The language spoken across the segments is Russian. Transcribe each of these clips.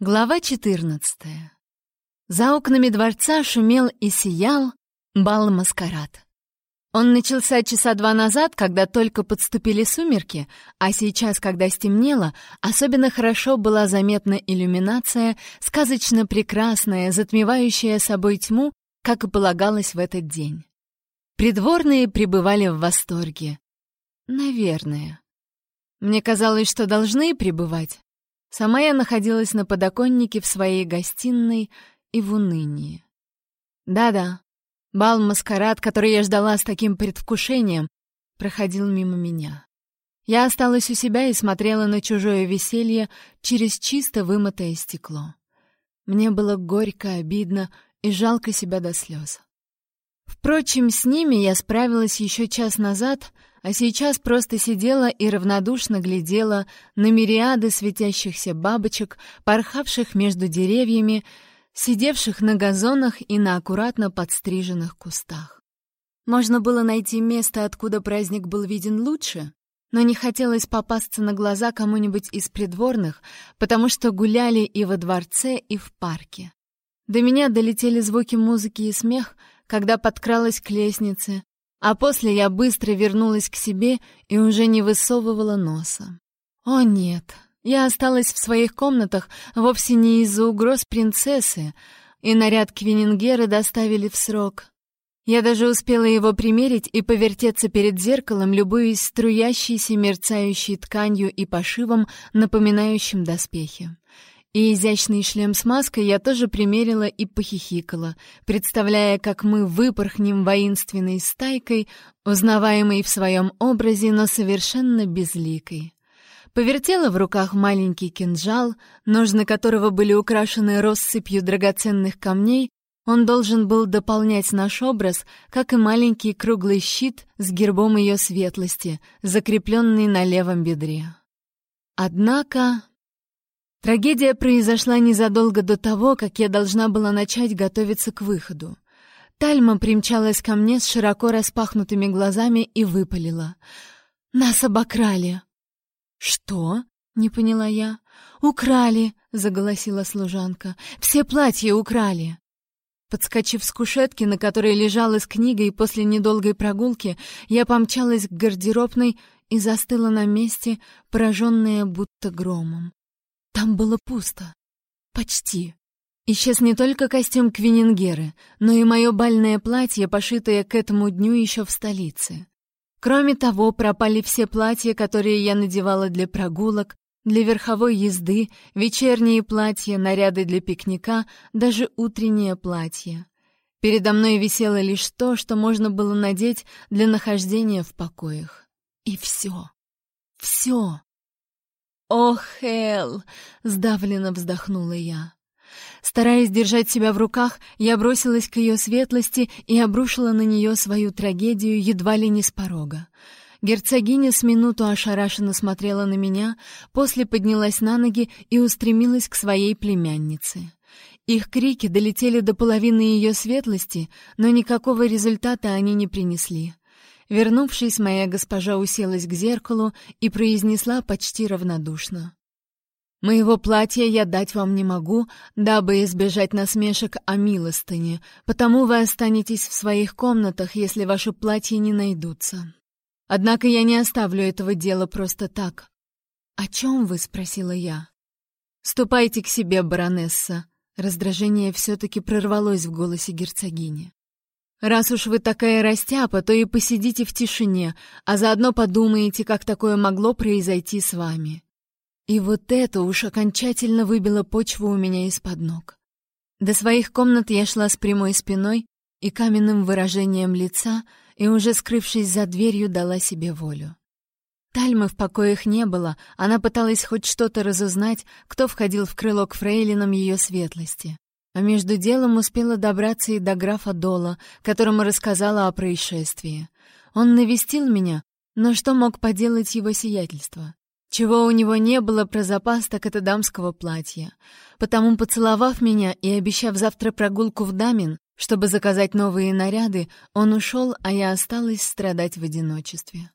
Глава 14. За окнами дворца шумел и сиял бал-маскарад. Он начался часа два назад, когда только подступили сумерки, а сейчас, когда стемнело, особенно хорошо была заметна иллюминация, сказочно прекрасная, затмевающая собой тьму, как и полагалось в этот день. Придворные пребывали в восторге. Наверное. Мне казалось, что должны пребывать, Сама я находилась на подоконнике в своей гостиной и в унынии. Да-да, бал-маскарад, который я ждала с таким предвкушением, проходил мимо меня. Я осталась у себя и смотрела на чужое веселье через чисто вымытое стекло. Мне было горько, обидно и жалко себя до слез. Впрочем, с ними я справилась еще час назад — а сейчас просто сидела и равнодушно глядела на мириады светящихся бабочек, порхавших между деревьями, сидевших на газонах и на аккуратно подстриженных кустах. Можно было найти место, откуда праздник был виден лучше, но не хотелось попасться на глаза кому-нибудь из придворных, потому что гуляли и во дворце, и в парке. До меня долетели звуки музыки и смех, когда подкралась к лестнице, а после я быстро вернулась к себе и уже не высовывала носа. О нет, я осталась в своих комнатах вовсе не из-за угроз принцессы, и наряд Квинингера доставили в срок. Я даже успела его примерить и повертеться перед зеркалом, любуясь струящейся мерцающей тканью и пошивом, напоминающим доспехи. И изящный шлем с маской я тоже примерила и похихикала, представляя, как мы выпорхнем воинственной стайкой, узнаваемой в своем образе, но совершенно безликой. Повертела в руках маленький кинжал, ножны которого были украшены россыпью драгоценных камней, он должен был дополнять наш образ, как и маленький круглый щит с гербом ее светлости, закрепленный на левом бедре. Однако Трагедия произошла незадолго до того, как я должна была начать готовиться к выходу. Тальма примчалась ко мне с широко распахнутыми глазами и выпалила. «Нас обокрали!» «Что?» — не поняла я. «Украли!» — заголосила служанка. «Все платья украли!» Подскочив с кушетки, на которой лежала с книгой после недолгой прогулки, я помчалась к гардеробной и застыла на месте, пораженная будто громом. Там было пусто. Почти. Исчез не только костюм Квинингеры, но и мое бальное платье, пошитое к этому дню еще в столице. Кроме того, пропали все платья, которые я надевала для прогулок, для верховой езды, вечерние платья, наряды для пикника, даже утреннее платье. Передо мной висело лишь то, что можно было надеть для нахождения в покоях. И все. Все. «Ох, Эл!» — сдавленно вздохнула я. Стараясь держать себя в руках, я бросилась к ее светлости и обрушила на нее свою трагедию едва ли не с порога. Герцогиня с минуту ошарашенно смотрела на меня, после поднялась на ноги и устремилась к своей племяннице. Их крики долетели до половины ее светлости, но никакого результата они не принесли. Вернувшись, моя госпожа уселась к зеркалу и произнесла почти равнодушно. «Моего платья я дать вам не могу, дабы избежать насмешек о милостыне, потому вы останетесь в своих комнатах, если ваши платья не найдутся. Однако я не оставлю этого дела просто так». «О чем вы?» — спросила я. «Ступайте к себе, баронесса». Раздражение все-таки прорвалось в голосе герцогини. Раз уж вы такая растяпа, то и посидите в тишине, а заодно подумаете, как такое могло произойти с вами. И вот это уж окончательно выбило почву у меня из-под ног. До своих комнат я шла с прямой спиной и каменным выражением лица, и уже скрывшись за дверью, дала себе волю. Тальмы в покоях не было, она пыталась хоть что-то разузнать, кто входил в крыло к фрейлинам ее светлости. А между делом успела добраться и до графа Дола, которому рассказала о происшествии. Он навестил меня, но что мог поделать его сиятельство? Чего у него не было про запас, так это дамского платья. Потому, поцеловав меня и обещав завтра прогулку в Дамин, чтобы заказать новые наряды, он ушел, а я осталась страдать в одиночестве.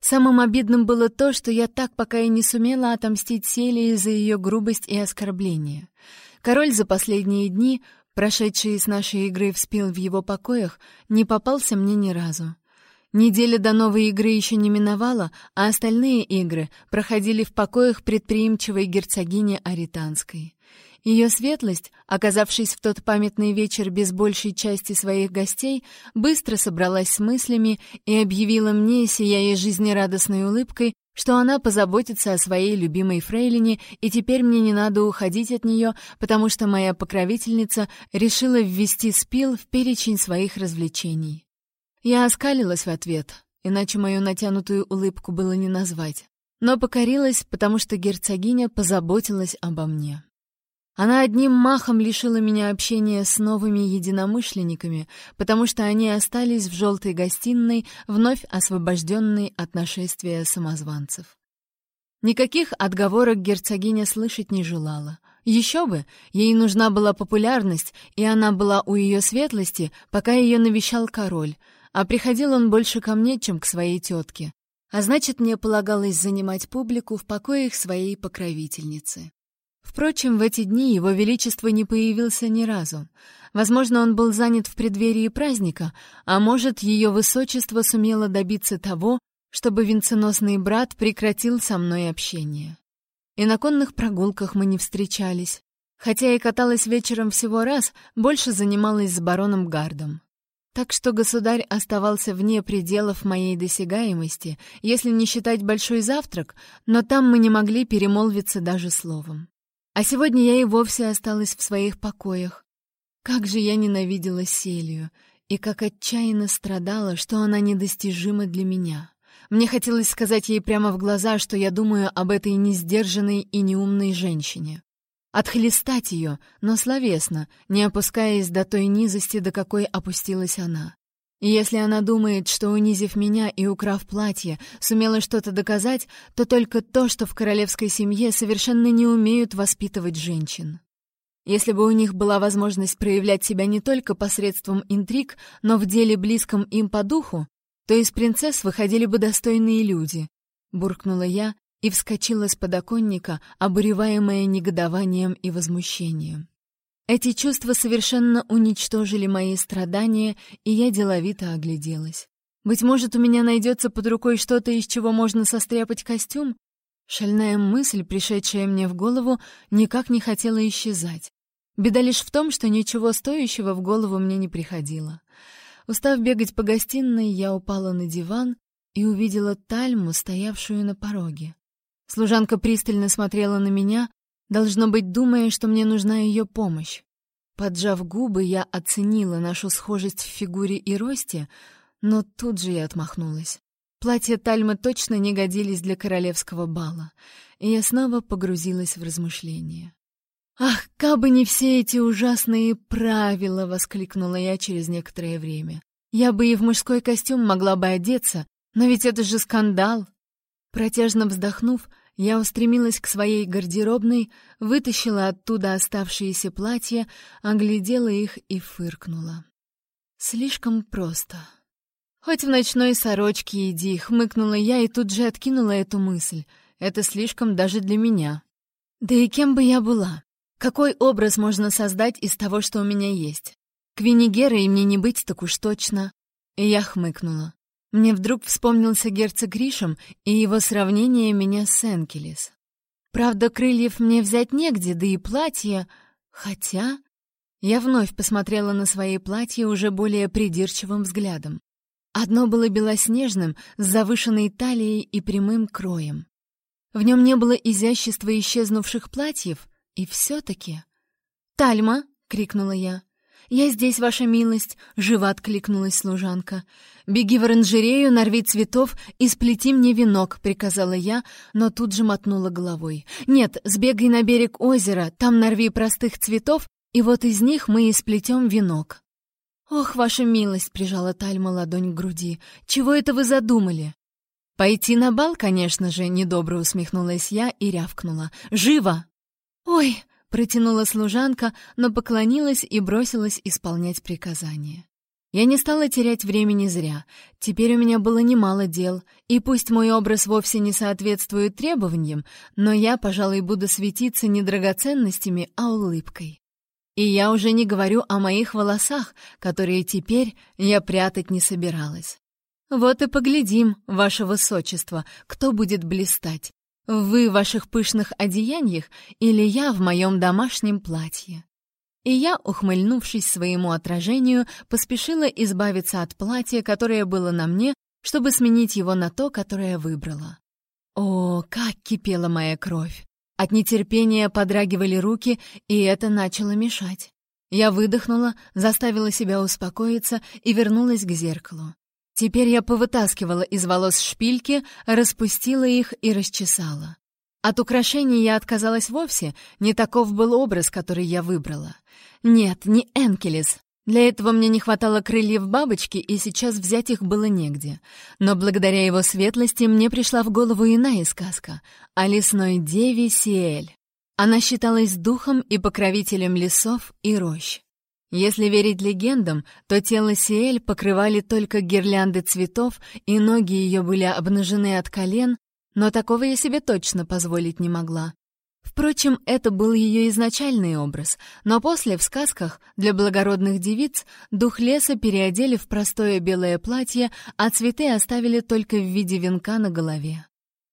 Самым обидным было то, что я так пока и не сумела отомстить Селии за ее грубость и оскорбление. Король за последние дни, прошедшие с нашей игры в спил в его покоях, не попался мне ни разу. Неделя до новой игры еще не миновала, а остальные игры проходили в покоях предприимчивой герцогини Аританской. Ее светлость, оказавшись в тот памятный вечер без большей части своих гостей, быстро собралась с мыслями и объявила мне, сияя жизнерадостной улыбкой, что она позаботится о своей любимой фрейлине, и теперь мне не надо уходить от нее, потому что моя покровительница решила ввести спил в перечень своих развлечений. Я оскалилась в ответ, иначе мою натянутую улыбку было не назвать, но покорилась, потому что герцогиня позаботилась обо мне. Она одним махом лишила меня общения с новыми единомышленниками, потому что они остались в желтой гостиной, вновь освобожденной от нашествия самозванцев. Никаких отговорок герцогиня слышать не желала. Еще бы, ей нужна была популярность, и она была у ее светлости, пока ее навещал король, а приходил он больше ко мне, чем к своей тетке. А значит, мне полагалось занимать публику в покоях своей покровительницы. Впрочем, в эти дни его величество не появился ни разу. Возможно, он был занят в преддверии праздника, а может, ее высочество сумело добиться того, чтобы венценосный брат прекратил со мной общение. И на конных прогулках мы не встречались. Хотя и каталась вечером всего раз, больше занималась с бароном Гардом. Так что государь оставался вне пределов моей досягаемости, если не считать большой завтрак, но там мы не могли перемолвиться даже словом. А сегодня я и вовсе осталась в своих покоях. Как же я ненавидела Селию, и как отчаянно страдала, что она недостижима для меня. Мне хотелось сказать ей прямо в глаза, что я думаю об этой несдержанной и неумной женщине. Отхлестать ее, но словесно, не опускаясь до той низости, до какой опустилась она. Если она думает, что, унизив меня и украв платье, сумела что-то доказать, то только то, что в королевской семье совершенно не умеют воспитывать женщин. Если бы у них была возможность проявлять себя не только посредством интриг, но в деле близком им по духу, то из принцесс выходили бы достойные люди, — буркнула я и вскочила с подоконника, обуреваемая негодованием и возмущением. Эти чувства совершенно уничтожили мои страдания, и я деловито огляделась. Быть может, у меня найдется под рукой что-то, из чего можно состряпать костюм? Шальная мысль, пришедшая мне в голову, никак не хотела исчезать. Беда лишь в том, что ничего стоящего в голову мне не приходило. Устав бегать по гостиной, я упала на диван и увидела Тальму, стоявшую на пороге. Служанка пристально смотрела на меня, должно быть, думая, что мне нужна ее помощь. Поджав губы, я оценила нашу схожесть в фигуре и росте, но тут же я отмахнулась. Платья Тальмы точно не годились для королевского бала, и я снова погрузилась в размышления. «Ах, кабы не все эти ужасные правила!» — воскликнула я через некоторое время. «Я бы и в мужской костюм могла бы одеться, но ведь это же скандал!» Протяжно вздохнув, я устремилась к своей гардеробной, вытащила оттуда оставшиеся платья, оглядела их и фыркнула. Слишком просто. «Хоть в ночной сорочке иди», — хмыкнула я и тут же откинула эту мысль. «Это слишком даже для меня». Да и кем бы я была? Какой образ можно создать из того, что у меня есть? Квинигерой мне не быть так уж точно. И я хмыкнула. Мне вдруг вспомнился герцог Гришем и его сравнение меня с Энкелес. Правда, крыльев мне взять негде, да и платье... Хотя... Я вновь посмотрела на свои платья уже более придирчивым взглядом. Одно было белоснежным, с завышенной талией и прямым кроем. В нем не было изящества исчезнувших платьев, и все-таки... «Тальма!» — крикнула я. «Я здесь, ваша милость!» — живо откликнулась служанка. «Беги в оранжерею, нарви цветов и сплети мне венок», — приказала я, но тут же мотнула головой. «Нет, сбегай на берег озера, там нарви простых цветов, и вот из них мы и сплетем венок». «Ох, ваша милость!» — прижала Тальма ладонь к груди. «Чего это вы задумали?» «Пойти на бал, конечно же», — недобро усмехнулась я и рявкнула. «Живо!» «Ой!» Протянула служанка, но поклонилась и бросилась исполнять приказание. Я не стала терять времени зря. Теперь у меня было немало дел, и пусть мой образ вовсе не соответствует требованиям, но я, пожалуй, буду светиться не драгоценностями, а улыбкой. И я уже не говорю о моих волосах, которые теперь я прятать не собиралась. Вот и поглядим, ваше высочество, кто будет блистать. Вы в ваших пышных одеяниях или я в моем домашнем платье. И я, ухмыльнувшись своему отражению, поспешила избавиться от платья, которое было на мне, чтобы сменить его на то, которое выбрала. О, как кипела моя кровь! От нетерпения подрагивали руки, и это начало мешать. Я выдохнула, заставила себя успокоиться и вернулась к зеркалу. Теперь я повытаскивала из волос шпильки, распустила их и расчесала. От украшений я отказалась вовсе, не таков был образ, который я выбрала. Нет, не Энкелес. Для этого мне не хватало крыльев бабочки, и сейчас взять их было негде. Но благодаря его светлости мне пришла в голову иная сказка о лесной деве Сиэль. Она считалась духом и покровителем лесов и рощ. Если верить легендам, то тело Сиэль покрывали только гирлянды цветов, и ноги ее были обнажены от колен, но такого я себе точно позволить не могла. Впрочем, это был ее изначальный образ, но после в сказках для благородных девиц дух леса переодели в простое белое платье, а цветы оставили только в виде венка на голове.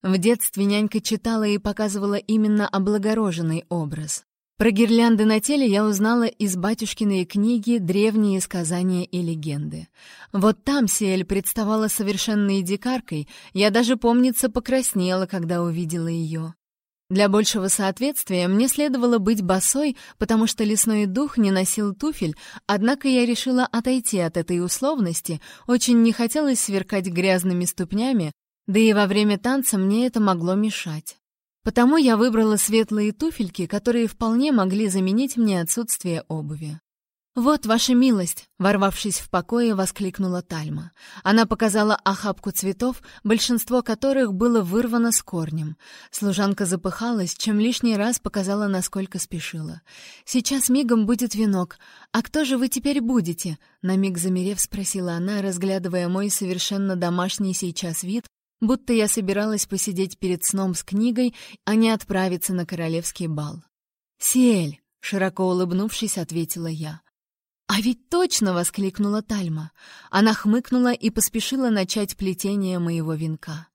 В детстве нянька читала и показывала именно облагороженный образ. Про гирлянды на теле я узнала из батюшкиной книги «Древние сказания и легенды». Вот там Сиэль представала совершенной дикаркой, я даже, помнится, покраснела, когда увидела ее. Для большего соответствия мне следовало быть босой, потому что лесной дух не носил туфель, однако я решила отойти от этой условности, очень не хотелось сверкать грязными ступнями, да и во время танца мне это могло мешать. Потому я выбрала светлые туфельки, которые вполне могли заменить мне отсутствие обуви. «Вот ваша милость!» — ворвавшись в покое, воскликнула Тальма. Она показала охапку цветов, большинство которых было вырвано с корнем. Служанка запыхалась, чем лишний раз показала, насколько спешила. «Сейчас мигом будет венок. А кто же вы теперь будете?» На миг замерев спросила она, разглядывая мой совершенно домашний сейчас вид, будто я собиралась посидеть перед сном с книгой, а не отправиться на королевский бал. «Сиэль!» — широко улыбнувшись, ответила я. «А ведь точно!» — воскликнула Тальма. Она хмыкнула и поспешила начать плетение моего венка.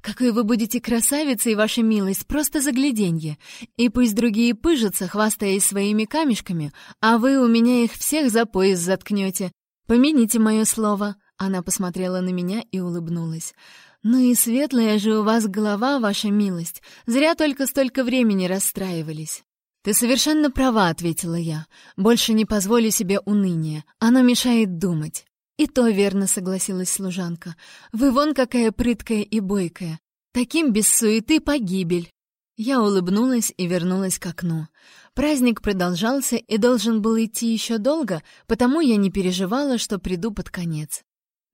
«Какой вы будете красавицей, ваша милость, просто загляденье! И пусть другие пыжатся, хвастаясь своими камешками, а вы у меня их всех за пояс заткнете. Помяните мое слово!» Она посмотрела на меня и улыбнулась. «Ну и светлая же у вас голова, ваша милость. Зря только столько времени расстраивались». «Ты совершенно права», — ответила я. «Больше не позволю себе уныния. Оно мешает думать». «И то верно», — согласилась служанка. «Вы вон какая прыткая и бойкая. Таким без суеты погибель». Я улыбнулась и вернулась к окну. Праздник продолжался и должен был идти еще долго, потому я не переживала, что приду под конец.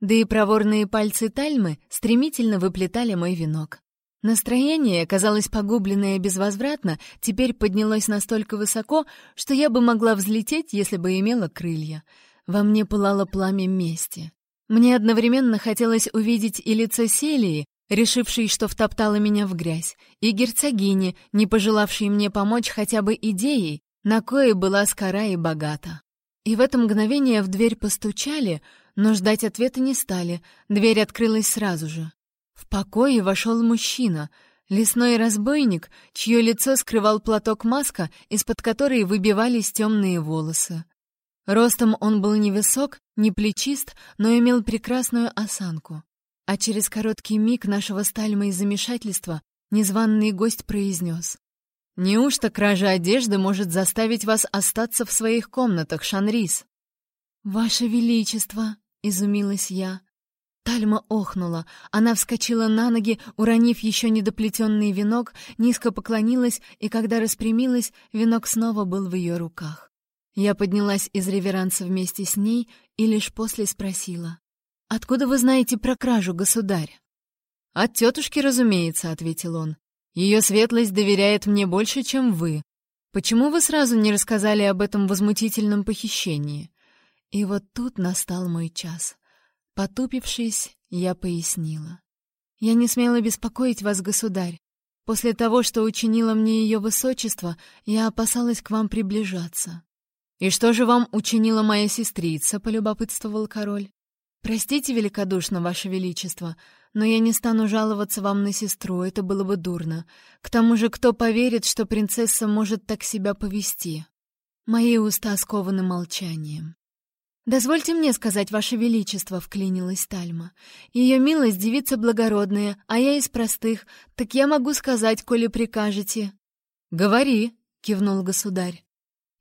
Да и проворные пальцы Тальмы стремительно выплетали мой венок. Настроение, казалось погубленное безвозвратно, теперь поднялось настолько высоко, что я бы могла взлететь, если бы имела крылья. Во мне пылало пламя мести. Мне одновременно хотелось увидеть и лицо Селии, решившей, что втоптала меня в грязь, и герцогини, не пожелавшей мне помочь хотя бы идеей, на кое была скора и богата. И в это мгновение в дверь постучали, но ждать ответа не стали, дверь открылась сразу же. В покое вошел мужчина, лесной разбойник, чье лицо скрывал платок маска, из-под которой выбивались темные волосы. Ростом он был невысок, не плечист, но имел прекрасную осанку. А через короткий миг нашего стальма и замешательства незваный гость произнес. «Неужто кража одежды может заставить вас остаться в своих комнатах, Шанрис?» «Ваше Величество!» — изумилась я. Тальма охнула. Она вскочила на ноги, уронив еще недоплетенный венок, низко поклонилась, и когда распрямилась, венок снова был в ее руках. Я поднялась из реверанса вместе с ней и лишь после спросила. «Откуда вы знаете про кражу, государь?» «От тетушки, разумеется», — ответил он. «Ее светлость доверяет мне больше, чем вы. Почему вы сразу не рассказали об этом возмутительном похищении?» И вот тут настал мой час. Потупившись, я пояснила. «Я не смела беспокоить вас, государь. После того, что учинило мне ее высочество, я опасалась к вам приближаться». «И что же вам учинила моя сестрица?» — полюбопытствовал король. «Простите великодушно, ваше величество, но я не стану жаловаться вам на сестру, это было бы дурно. К тому же, кто поверит, что принцесса может так себя повести?» Мои уста скованы молчанием. «Дозвольте мне сказать, Ваше Величество», — вклинилась Тальма. «Ее милость девица благородная, а я из простых, так я могу сказать, коли прикажете». «Говори», — кивнул государь.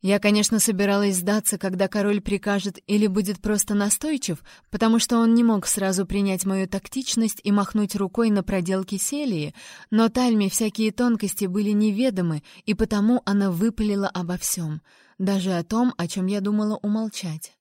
Я, конечно, собиралась сдаться, когда король прикажет или будет просто настойчив, потому что он не мог сразу принять мою тактичность и махнуть рукой на проделки Селии, но Тальме всякие тонкости были неведомы, и потому она выпалила обо всем, даже о том, о чем я думала умолчать.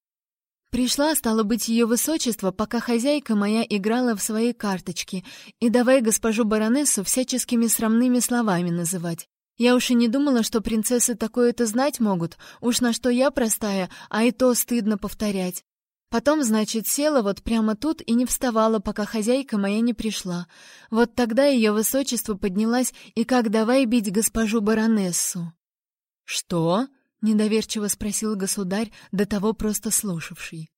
Пришла, стало быть, ее высочество, пока хозяйка моя играла в свои карточки, и давай госпожу баронессу всяческими срамными словами называть. Я уж и не думала, что принцессы такое-то знать могут, уж на что я простая, а и то стыдно повторять. Потом, значит, села вот прямо тут и не вставала, пока хозяйка моя не пришла. Вот тогда ее высочество поднялась и как давай бить госпожу баронессу. «Что?» — недоверчиво спросил государь, до того просто слушавший.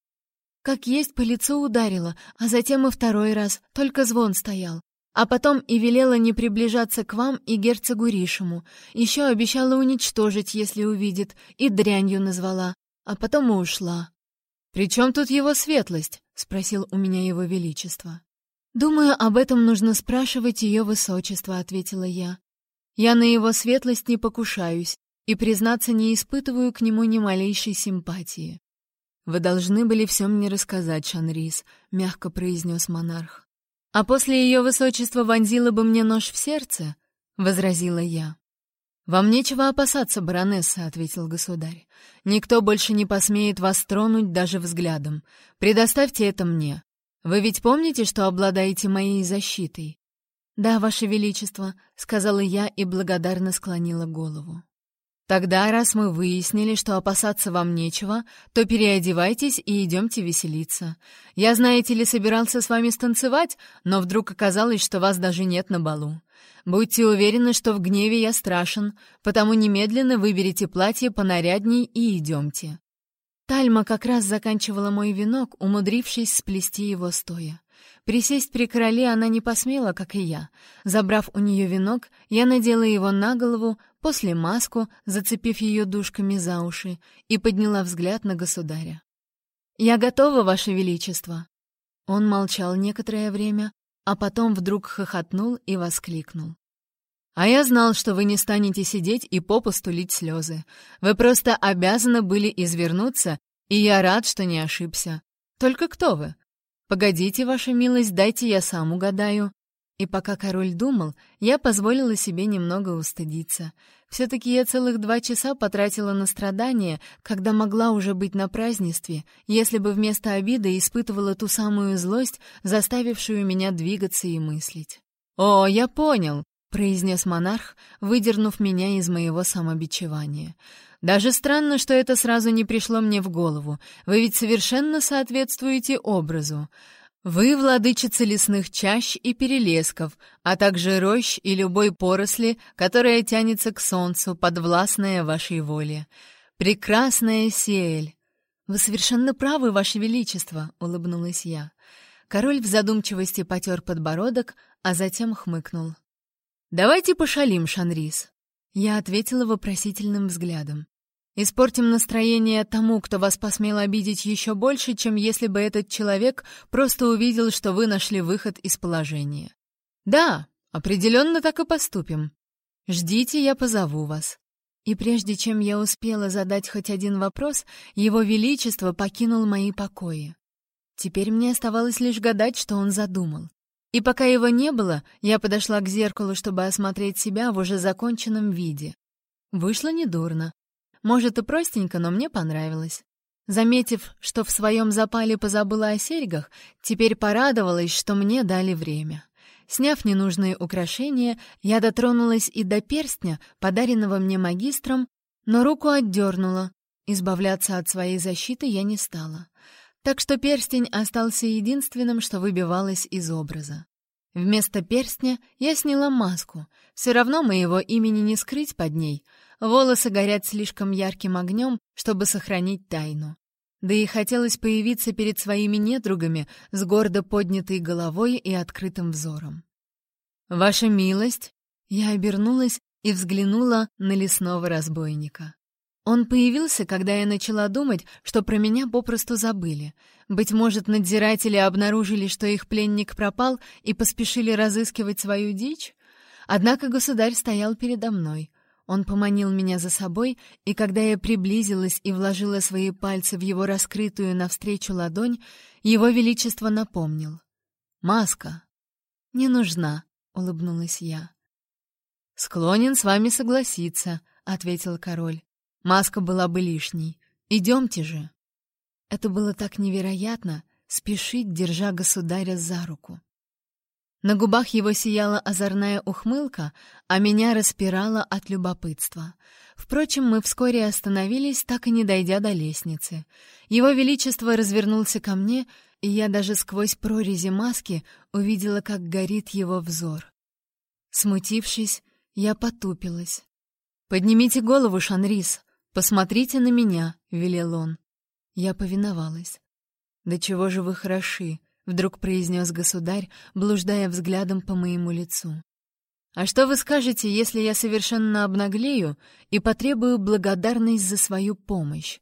Как есть по лицу ударила, а затем и второй раз, только звон стоял. А потом и велела не приближаться к вам и герцогу Ришему. Еще обещала уничтожить, если увидит, и дрянью назвала. А потом и ушла. «При чем тут его светлость?» — спросил у меня его величество. «Думаю, об этом нужно спрашивать ее высочество», — ответила я. «Я на его светлость не покушаюсь, и, признаться, не испытываю к нему ни малейшей симпатии. «Вы должны были все мне рассказать, Шанрис», — мягко произнес монарх. «А после ее высочества вонзила бы мне нож в сердце?» — возразила я. «Вам нечего опасаться, баронесса», — ответил государь. «Никто больше не посмеет вас тронуть даже взглядом. Предоставьте это мне. Вы ведь помните, что обладаете моей защитой?» «Да, ваше величество», — сказала я и благодарно склонила голову. Тогда, раз мы выяснили, что опасаться вам нечего, то переодевайтесь и идемте веселиться. Я, знаете ли, собирался с вами станцевать, но вдруг оказалось, что вас даже нет на балу. Будьте уверены, что в гневе я страшен, потому немедленно выберите платье понарядней и идемте. Тальма как раз заканчивала мой венок, умудрившись сплести его стоя. Присесть при короле она не посмела, как и я. Забрав у нее венок, я надела его на голову, после маску, зацепив ее дужками за уши, и подняла взгляд на государя. «Я готова, Ваше Величество!» Он молчал некоторое время, а потом вдруг хохотнул и воскликнул. «А я знал, что вы не станете сидеть и попусту лить слезы. Вы просто обязаны были извернуться, и я рад, что не ошибся. Только кто вы? «Погодите, ваша милость, дайте я сам угадаю». И пока король думал, я позволила себе немного устыдиться. Все-таки я целых два часа потратила на страдания, когда могла уже быть на празднестве, если бы вместо обиды испытывала ту самую злость, заставившую меня двигаться и мыслить. «О, я понял», — произнес монарх, выдернув меня из моего самобичевания. Даже странно, что это сразу не пришло мне в голову. Вы ведь совершенно соответствуете образу. Вы владычица лесных чащ и перелесков, а также рощ и любой поросли, которая тянется к солнцу, подвластная вашей воле. Прекрасная Сиэль. Вы совершенно правы, ваше величество, улыбнулась я. Король в задумчивости потер подбородок, а затем хмыкнул. Давайте пошалим, Шанрис. Я ответила вопросительным взглядом. Испортим настроение тому, кто вас посмел обидеть еще больше, чем если бы этот человек просто увидел, что вы нашли выход из положения. Да, определенно так и поступим. Ждите, я позову вас. И прежде чем я успела задать хоть один вопрос, его величество покинул мои покои. Теперь мне оставалось лишь гадать, что он задумал. И пока его не было, я подошла к зеркалу, чтобы осмотреть себя в уже законченном виде. Вышло недурно. Может и простенько, но мне понравилось. Заметив, что в своем запале позабыла о серьгах, теперь порадовалась, что мне дали время. Сняв ненужные украшения, я дотронулась и до перстня, подаренного мне магистром, но руку отдернула, Избавляться от своей защиты я не стала. Так что перстень остался единственным, что выбивалось из образа. Вместо перстня я сняла маску. Все равно моего имени не скрыть под ней. Волосы горят слишком ярким огнем, чтобы сохранить тайну. Да и хотелось появиться перед своими недругами с гордо поднятой головой и открытым взором. «Ваша милость!» Я обернулась и взглянула на лесного разбойника. Он появился, когда я начала думать, что про меня попросту забыли. Быть может, надзиратели обнаружили, что их пленник пропал, и поспешили разыскивать свою дичь? Однако государь стоял передо мной. Он поманил меня за собой, и когда я приблизилась и вложила свои пальцы в его раскрытую навстречу ладонь, его величество напомнил. «Маска». «Не нужна», — улыбнулась я. «Склонен с вами согласиться», — ответил король. Маска была бы лишней. Идемте же. Это было так невероятно — спешить, держа государя за руку. На губах его сияла озорная ухмылка, а меня распирало от любопытства. Впрочем, мы вскоре остановились, так и не дойдя до лестницы. Его Величество развернулся ко мне, и я даже сквозь прорези маски увидела, как горит его взор. Смутившись, я потупилась. «Поднимите голову, Шанрис!» «Посмотрите на меня», — велел он. Я повиновалась. «Да чего же вы хороши», — вдруг произнес государь, блуждая взглядом по моему лицу. «А что вы скажете, если я совершенно обнаглею и потребую благодарность за свою помощь?»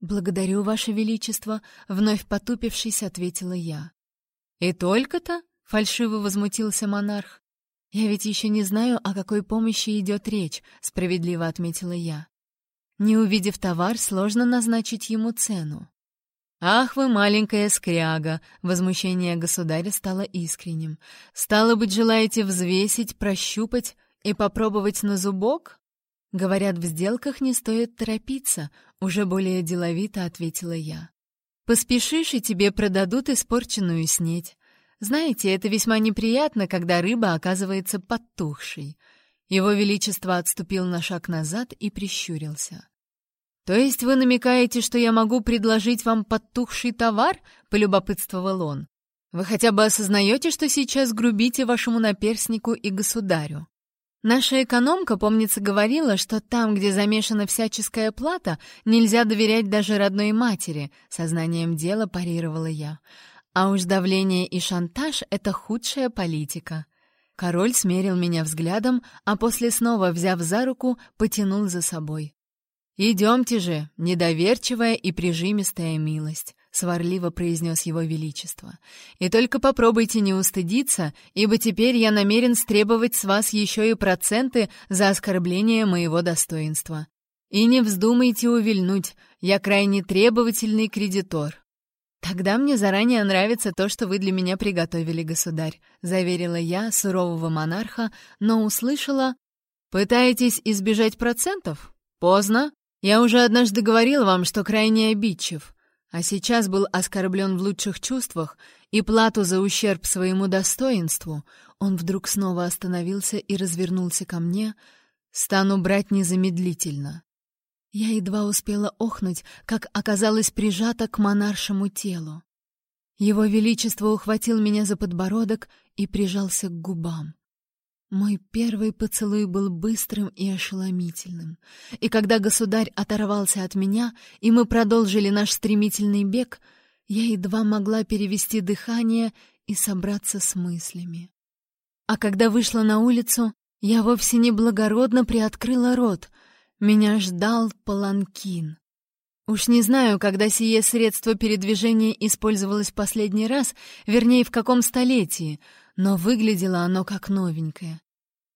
«Благодарю, Ваше Величество», — вновь потупившись, ответила я. «И только-то?» — фальшиво возмутился монарх. «Я ведь еще не знаю, о какой помощи идет речь», — справедливо отметила я. Не увидев товар, сложно назначить ему цену. «Ах вы, маленькая скряга!» — возмущение государя стало искренним. «Стало быть, желаете взвесить, прощупать и попробовать на зубок?» «Говорят, в сделках не стоит торопиться», — уже более деловито ответила я. «Поспешишь, и тебе продадут испорченную снеть. Знаете, это весьма неприятно, когда рыба оказывается подтухшей. Его Величество отступил на шаг назад и прищурился. «То есть вы намекаете, что я могу предложить вам подтухший товар?» — полюбопытствовал он. «Вы хотя бы осознаете, что сейчас грубите вашему наперснику и государю?» Наша экономка, помнится, говорила, что там, где замешана всяческая плата, нельзя доверять даже родной матери, сознанием дела парировала я. А уж давление и шантаж — это худшая политика. Король смерил меня взглядом, а после снова, взяв за руку, потянул за собой. «Идемте же, недоверчивая и прижимистая милость», — сварливо произнес его величество. «И только попробуйте не устыдиться, ибо теперь я намерен стребовать с вас еще и проценты за оскорбление моего достоинства. И не вздумайте увильнуть, я крайне требовательный кредитор». «Тогда мне заранее нравится то, что вы для меня приготовили, государь», — заверила я сурового монарха, но услышала... «Пытаетесь избежать процентов? Поздно. Я уже однажды говорил вам, что крайне обидчив, а сейчас был оскорблен в лучших чувствах и плату за ущерб своему достоинству. Он вдруг снова остановился и развернулся ко мне. Стану брать незамедлительно. Я едва успела охнуть, как оказалась прижата к монаршему телу. Его Величество ухватил меня за подбородок и прижался к губам. Мой первый поцелуй был быстрым и ошеломительным, и когда государь оторвался от меня, и мы продолжили наш стремительный бег, я едва могла перевести дыхание и собраться с мыслями. А когда вышла на улицу, я вовсе не благородно приоткрыла рот — меня ждал паланкин. Уж не знаю, когда сие средство передвижения использовалось последний раз, вернее, в каком столетии, но выглядело оно как новенькое.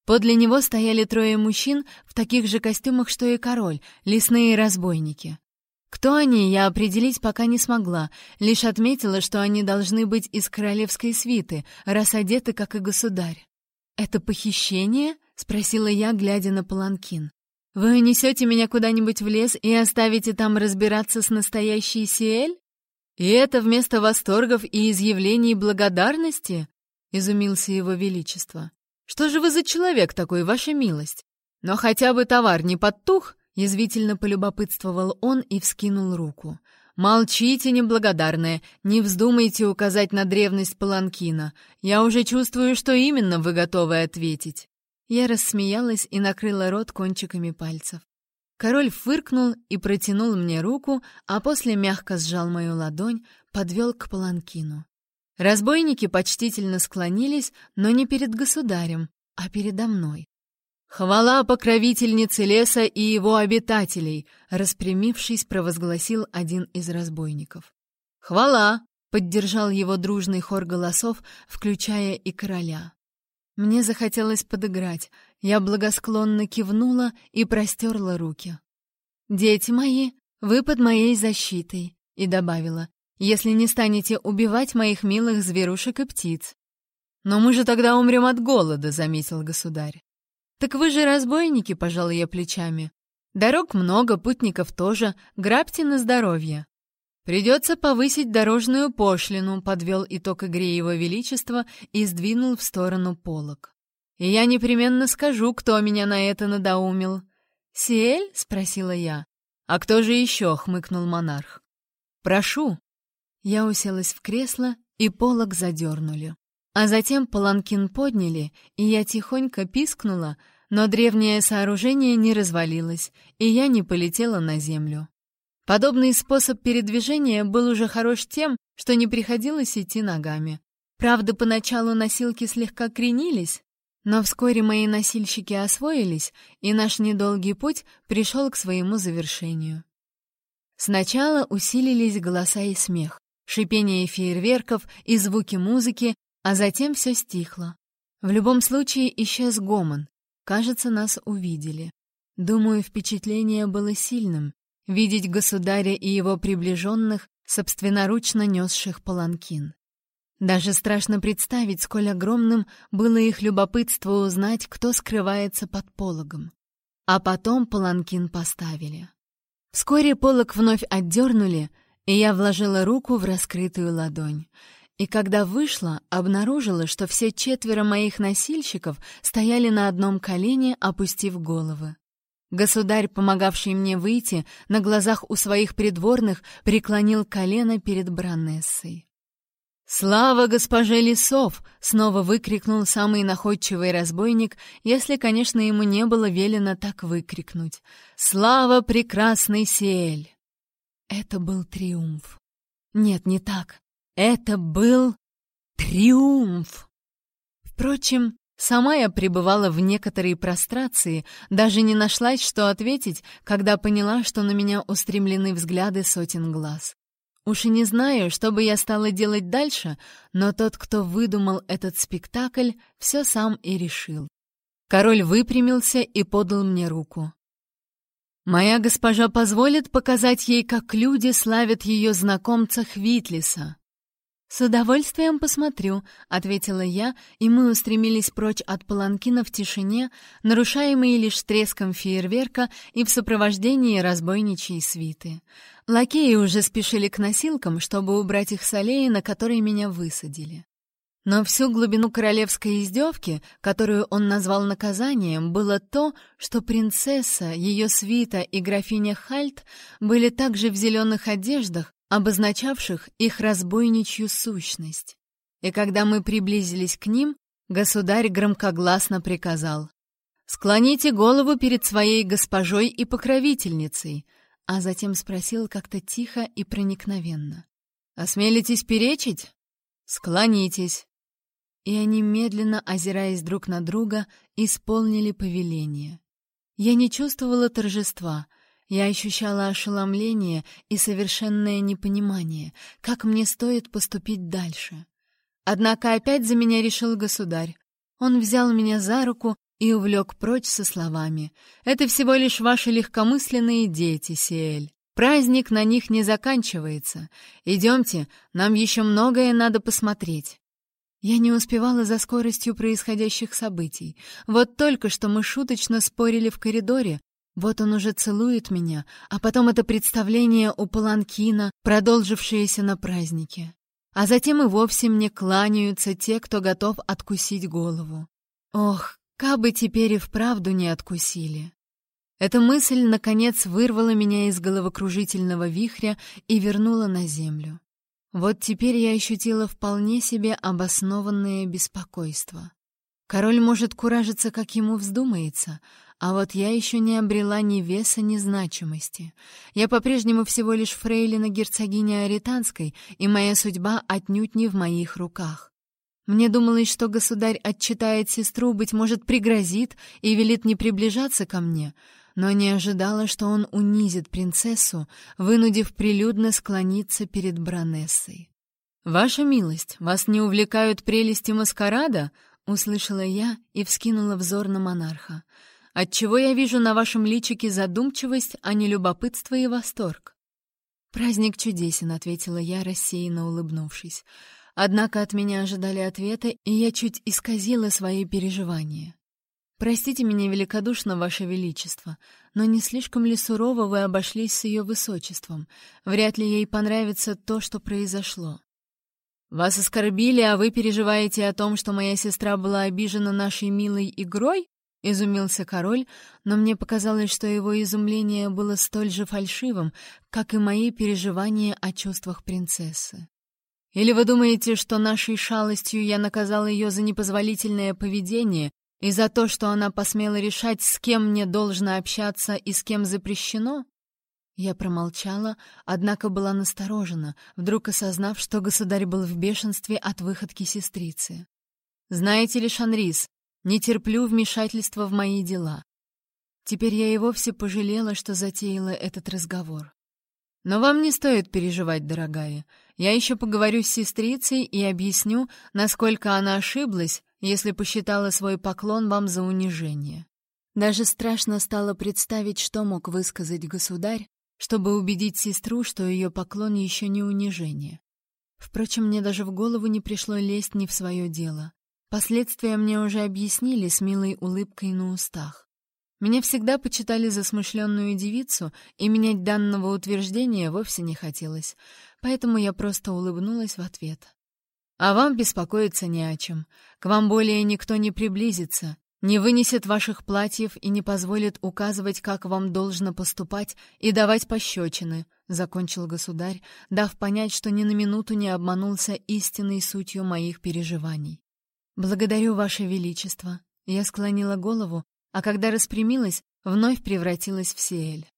Подле него стояли трое мужчин в таких же костюмах, что и король, лесные разбойники. Кто они, я определить пока не смогла, лишь отметила, что они должны быть из королевской свиты, раз одеты, как и государь. «Это похищение?» — спросила я, глядя на паланкин. Вы унесете меня куда-нибудь в лес и оставите там разбираться с настоящей Сиэль? И это вместо восторгов и изъявлений благодарности? Изумился его величество. Что же вы за человек такой, ваша милость? Но хотя бы товар не подтух, Язвительно полюбопытствовал он и вскинул руку. «Молчите, неблагодарные, не вздумайте указать на древность Паланкина. Я уже чувствую, что именно вы готовы ответить». Я рассмеялась и накрыла рот кончиками пальцев. Король фыркнул и протянул мне руку, а после мягко сжал мою ладонь, подвел к Паланкину. Разбойники почтительно склонились, но не перед государем, а передо мной. «Хвала покровительнице леса и его обитателей!» — распрямившись, провозгласил один из разбойников. «Хвала!» — поддержал его дружный хор голосов, включая и короля. Мне захотелось подыграть. Я благосклонно кивнула и простерла руки. «Дети мои, вы под моей защитой», — и добавила, «если не станете убивать моих милых зверушек и птиц». «Но мы же тогда умрем от голода», — заметил государь. «Так вы же разбойники», — пожал я плечами. «Дорог много, путников тоже. Грабьте на здоровье». «Придется повысить дорожную пошлину», — подвел итог игре его величества и сдвинул в сторону полок. «И я непременно скажу, кто меня на это надоумил». «Сиэль?» — спросила я. «А кто же еще?» — хмыкнул монарх. «Прошу». Я уселась в кресло, и полок задернули. А затем паланкин подняли, и я тихонько пискнула, но древнее сооружение не развалилось, и я не полетела на землю. Подобный способ передвижения был уже хорош тем, что не приходилось идти ногами. Правда, поначалу носилки слегка кренились, но вскоре мои носильщики освоились, и наш недолгий путь пришел к своему завершению. Сначала усилились голоса и смех, шипение фейерверков и звуки музыки, а затем все стихло. В любом случае исчез гомон. Кажется, нас увидели. Думаю, впечатление было сильным — видеть государя и его приближенных, собственноручно несших паланкин. Даже страшно представить, сколь огромным было их любопытство узнать, кто скрывается под пологом. А потом паланкин поставили. Вскоре полог вновь отдернули, и я вложила руку в раскрытую ладонь. И когда вышла, обнаружила, что все четверо моих носильщиков стояли на одном колене, опустив головы. Государь, помогавший мне выйти, на глазах у своих придворных преклонил колено перед Бранессой. «Слава госпоже Лисов!» — снова выкрикнул самый находчивый разбойник, если, конечно, ему не было велено так выкрикнуть. «Слава прекрасный Сиэль!» Это был триумф. Нет, не так. Это был триумф. Впрочем, сама я пребывала в некоторой прострации, даже не нашлась, что ответить, когда поняла, что на меня устремлены взгляды сотен глаз. Уж и не знаю, что бы я стала делать дальше, но тот, кто выдумал этот спектакль, все сам и решил. Король выпрямился и подал мне руку. «Моя госпожа позволит показать ей, как люди славят ее знакомца Хвитлиса», «С удовольствием посмотрю», — ответила я, и мы устремились прочь от паланкина в тишине, нарушаемые лишь треском фейерверка и в сопровождении разбойничьей свиты. Лакеи уже спешили к носилкам, чтобы убрать их с аллеи, на которой меня высадили. Но всю глубину королевской издевки, которую он назвал наказанием, было то, что принцесса, ее свита и графиня Хальт были также в зеленых одеждах, обозначавших их разбойничью сущность. И когда мы приблизились к ним, государь громкогласно приказал «Склоните голову перед своей госпожой и покровительницей», а затем спросил как-то тихо и проникновенно. «Осмелитесь перечить? Склонитесь». И они, медленно озираясь друг на друга, исполнили повеление. Я не чувствовала торжества — я ощущала ошеломление и совершенное непонимание, как мне стоит поступить дальше. Однако опять за меня решил государь. Он взял меня за руку и увлек прочь со словами. «Это всего лишь ваши легкомысленные дети, Сиэль. Праздник на них не заканчивается. Идемте, нам еще многое надо посмотреть». Я не успевала за скоростью происходящих событий. Вот только что мы шуточно спорили в коридоре, вот он уже целует меня, а потом это представление у Паланкина, продолжившееся на празднике. А затем и вовсе мне кланяются те, кто готов откусить голову. Ох, кабы теперь и вправду не откусили. Эта мысль, наконец, вырвала меня из головокружительного вихря и вернула на землю. Вот теперь я ощутила вполне себе обоснованное беспокойство. Король может куражиться, как ему вздумается, а вот я еще не обрела ни веса, ни значимости. Я по-прежнему всего лишь фрейлина герцогиня Аританской, и моя судьба отнюдь не в моих руках. Мне думалось, что государь отчитает сестру, быть может, пригрозит и велит не приближаться ко мне, но не ожидала, что он унизит принцессу, вынудив прилюдно склониться перед баронессой. «Ваша милость, вас не увлекают прелести маскарада?» — услышала я и вскинула взор на монарха. Отчего я вижу на вашем личике задумчивость, а не любопытство и восторг? Праздник чудесен, ответила я, рассеянно улыбнувшись. Однако от меня ожидали ответа, и я чуть исказила свои переживания. Простите меня великодушно, ваше величество, но не слишком ли сурово вы обошлись с ее высочеством? Вряд ли ей понравится то, что произошло. Вас оскорбили, а вы переживаете о том, что моя сестра была обижена нашей милой игрой? — изумился король, но мне показалось, что его изумление было столь же фальшивым, как и мои переживания о чувствах принцессы. «Или вы думаете, что нашей шалостью я наказал ее за непозволительное поведение и за то, что она посмела решать, с кем мне должно общаться и с кем запрещено?» Я промолчала, однако была насторожена, вдруг осознав, что государь был в бешенстве от выходки сестрицы. «Знаете ли, Шанрис, не терплю вмешательства в мои дела. Теперь я и вовсе пожалела, что затеяла этот разговор. Но вам не стоит переживать, дорогая. Я еще поговорю с сестрицей и объясню, насколько она ошиблась, если посчитала свой поклон вам за унижение. Даже страшно стало представить, что мог высказать государь, чтобы убедить сестру, что ее поклон еще не унижение. Впрочем, мне даже в голову не пришло лезть не в свое дело. Последствия мне уже объяснили с милой улыбкой на устах. Меня всегда почитали за смышленную девицу, и менять данного утверждения вовсе не хотелось, поэтому я просто улыбнулась в ответ. «А вам беспокоиться не о чем. К вам более никто не приблизится, не вынесет ваших платьев и не позволит указывать, как вам должно поступать и давать пощечины», — закончил государь, дав понять, что ни на минуту не обманулся истинной сутью моих переживаний. «Благодарю, Ваше Величество». Я склонила голову, а когда распрямилась, вновь превратилась в Сиэль.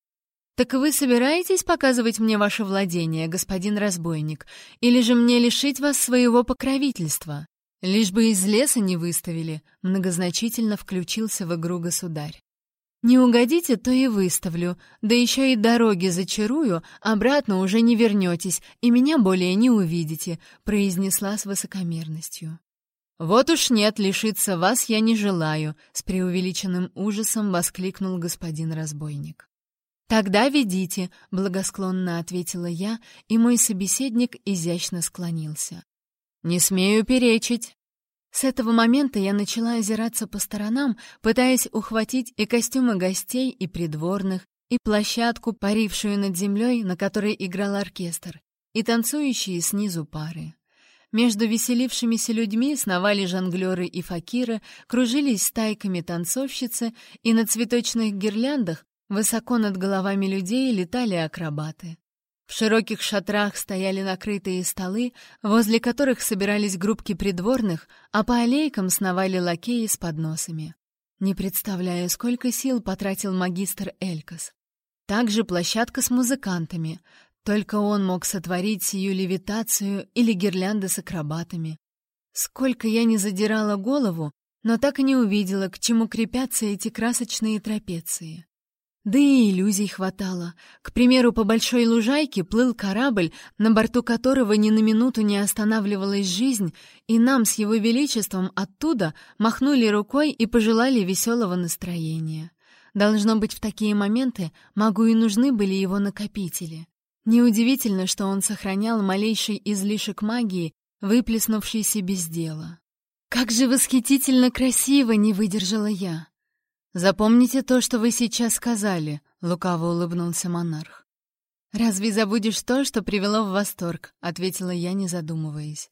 «Так вы собираетесь показывать мне ваше владение, господин разбойник, или же мне лишить вас своего покровительства? Лишь бы из леса не выставили», — многозначительно включился в игру государь. «Не угодите, то и выставлю, да еще и дороги зачарую, обратно уже не вернетесь и меня более не увидите», — произнесла с высокомерностью. «Вот уж нет, лишиться вас я не желаю», — с преувеличенным ужасом воскликнул господин разбойник. «Тогда ведите», — благосклонно ответила я, и мой собеседник изящно склонился. «Не смею перечить». С этого момента я начала озираться по сторонам, пытаясь ухватить и костюмы гостей, и придворных, и площадку, парившую над землей, на которой играл оркестр, и танцующие снизу пары. Между веселившимися людьми сновали жонглеры и факиры, кружились стайками танцовщицы, и на цветочных гирляндах высоко над головами людей летали акробаты. В широких шатрах стояли накрытые столы, возле которых собирались группки придворных, а по аллейкам сновали лакеи с подносами. Не представляю, сколько сил потратил магистр Элькас. Также площадка с музыкантами, только он мог сотворить сию левитацию или гирлянды с акробатами. Сколько я не задирала голову, но так и не увидела, к чему крепятся эти красочные трапеции. Да и иллюзий хватало. К примеру, по большой лужайке плыл корабль, на борту которого ни на минуту не останавливалась жизнь, и нам с его величеством оттуда махнули рукой и пожелали веселого настроения. Должно быть, в такие моменты магу и нужны были его накопители. Неудивительно, что он сохранял малейший излишек магии, выплеснувшийся без дела. «Как же восхитительно красиво!» — не выдержала я. «Запомните то, что вы сейчас сказали», — лукаво улыбнулся монарх. «Разве забудешь то, что привело в восторг?» — ответила я, не задумываясь.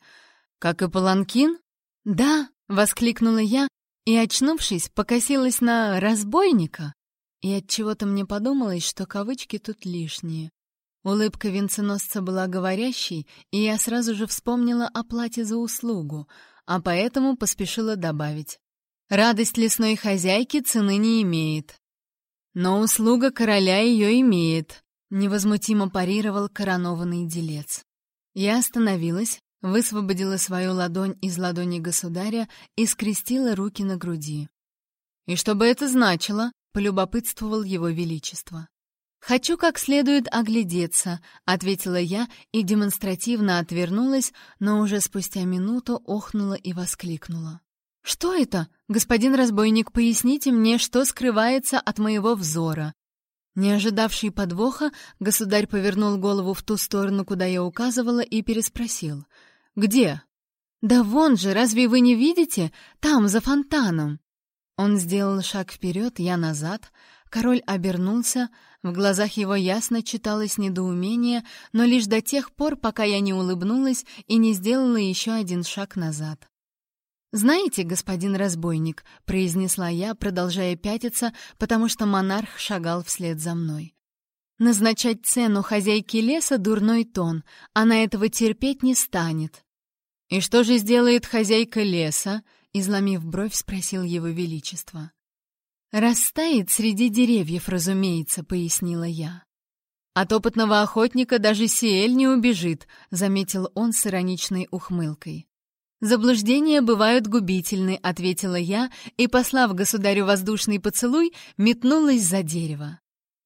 «Как и Паланкин?» «Да!» — воскликнула я и, очнувшись, покосилась на разбойника. И от чего то мне подумалось, что кавычки тут лишние. Улыбка венценосца была говорящей, и я сразу же вспомнила о плате за услугу, а поэтому поспешила добавить. Радость лесной хозяйки цены не имеет. Но услуга короля ее имеет, невозмутимо парировал коронованный делец. Я остановилась, высвободила свою ладонь из ладони государя и скрестила руки на груди. «И что бы это значило?» — полюбопытствовал его величество. «Хочу как следует оглядеться», — ответила я и демонстративно отвернулась, но уже спустя минуту охнула и воскликнула. «Что это? Господин разбойник, поясните мне, что скрывается от моего взора». Не ожидавший подвоха, государь повернул голову в ту сторону, куда я указывала, и переспросил. «Где?» «Да вон же, разве вы не видите? Там, за фонтаном!» Он сделал шаг вперед, я назад. Король обернулся, в глазах его ясно читалось недоумение, но лишь до тех пор, пока я не улыбнулась и не сделала еще один шаг назад. «Знаете, господин разбойник», — произнесла я, продолжая пятиться, потому что монарх шагал вслед за мной. «Назначать цену хозяйке леса — дурной тон, она этого терпеть не станет». «И что же сделает хозяйка леса?» — изломив бровь, спросил его величество. «Растает среди деревьев, разумеется», — пояснила я. «От опытного охотника даже Сиэль не убежит», — заметил он с ироничной ухмылкой. «Заблуждения бывают губительны», — ответила я, и, послав государю воздушный поцелуй, метнулась за дерево.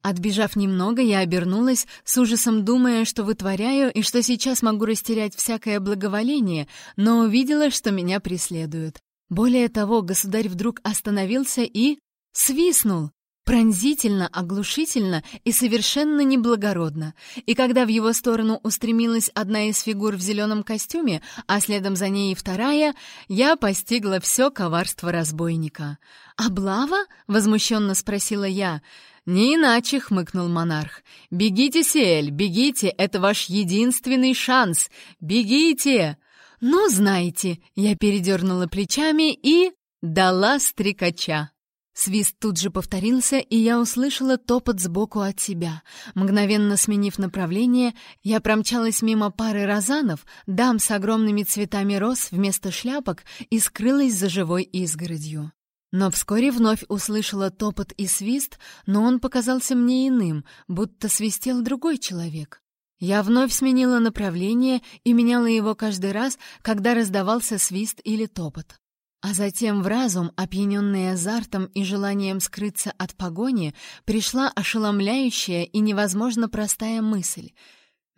Отбежав немного, я обернулась, с ужасом думая, что вытворяю и что сейчас могу растерять всякое благоволение, но увидела, что меня преследуют. Более того, государь вдруг остановился и... свистнул. Пронзительно, оглушительно и совершенно неблагородно. И когда в его сторону устремилась одна из фигур в зеленом костюме, а следом за ней и вторая, я постигла все коварство разбойника. «Облава?» — возмущенно спросила я. «Не иначе», — хмыкнул монарх. «Бегите, Сиэль, бегите, это ваш единственный шанс! Бегите!» «Ну, знаете», — я передернула плечами и... дала стрекача. Свист тут же повторился, и я услышала топот сбоку от себя. Мгновенно сменив направление, я промчалась мимо пары розанов, дам с огромными цветами роз вместо шляпок и скрылась за живой изгородью. Но вскоре вновь услышала топот и свист, но он показался мне иным, будто свистел другой человек. Я вновь сменила направление и меняла его каждый раз, когда раздавался свист или топот. А затем в разум, опьяненный азартом и желанием скрыться от погони, пришла ошеломляющая и невозможно простая мысль.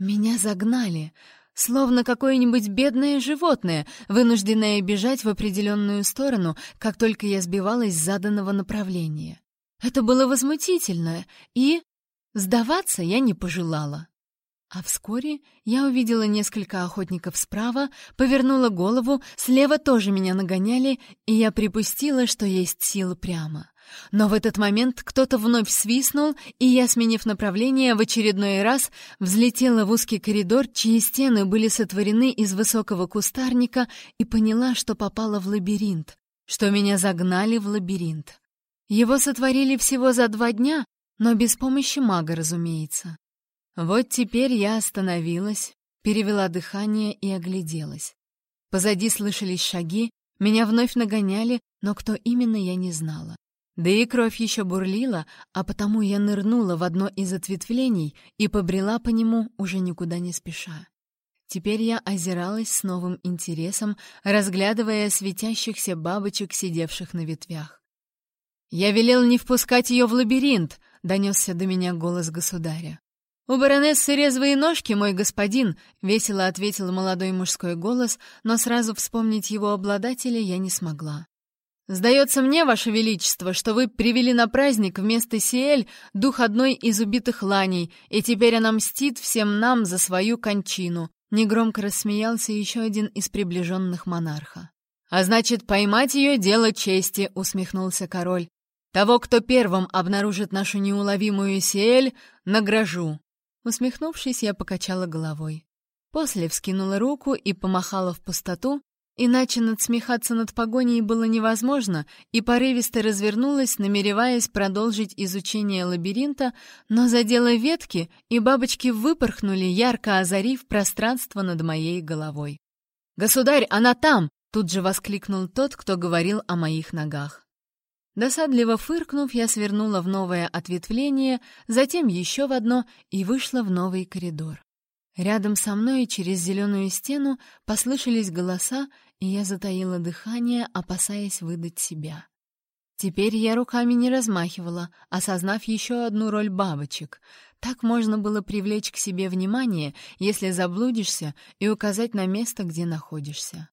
Меня загнали, словно какое-нибудь бедное животное, вынужденное бежать в определенную сторону, как только я сбивалась с заданного направления. Это было возмутительно, и... Сдаваться я не пожелала. А вскоре я увидела несколько охотников справа, повернула голову, слева тоже меня нагоняли, и я припустила, что есть силы прямо. Но в этот момент кто-то вновь свистнул, и я, сменив направление, в очередной раз взлетела в узкий коридор, чьи стены были сотворены из высокого кустарника, и поняла, что попала в лабиринт, что меня загнали в лабиринт. Его сотворили всего за два дня, но без помощи мага, разумеется. Вот теперь я остановилась, перевела дыхание и огляделась. Позади слышались шаги, меня вновь нагоняли, но кто именно, я не знала. Да и кровь еще бурлила, а потому я нырнула в одно из ответвлений и побрела по нему, уже никуда не спеша. Теперь я озиралась с новым интересом, разглядывая светящихся бабочек, сидевших на ветвях. «Я велел не впускать ее в лабиринт!» — донесся до меня голос государя. «У баронессы резвые ножки, мой господин», — весело ответил молодой мужской голос, но сразу вспомнить его обладателя я не смогла. «Сдается мне, Ваше Величество, что вы привели на праздник вместо Сиэль дух одной из убитых ланей, и теперь она мстит всем нам за свою кончину», — негромко рассмеялся еще один из приближенных монарха. «А значит, поймать ее — дело чести», — усмехнулся король. «Того, кто первым обнаружит нашу неуловимую Сиэль, награжу». Усмехнувшись, я покачала головой. После вскинула руку и помахала в пустоту, Иначе надсмехаться над погоней было невозможно, и порывисто развернулась, намереваясь продолжить изучение лабиринта, но задела ветки, и бабочки выпорхнули, ярко озарив пространство над моей головой. «Государь, она там!» — тут же воскликнул тот, кто говорил о моих ногах. Досадливо фыркнув, я свернула в новое ответвление, затем еще в одно и вышла в новый коридор. Рядом со мной через зеленую стену послышались голоса, и я затаила дыхание, опасаясь выдать себя. Теперь я руками не размахивала, осознав еще одну роль бабочек. Так можно было привлечь к себе внимание, если заблудишься, и указать на место, где находишься.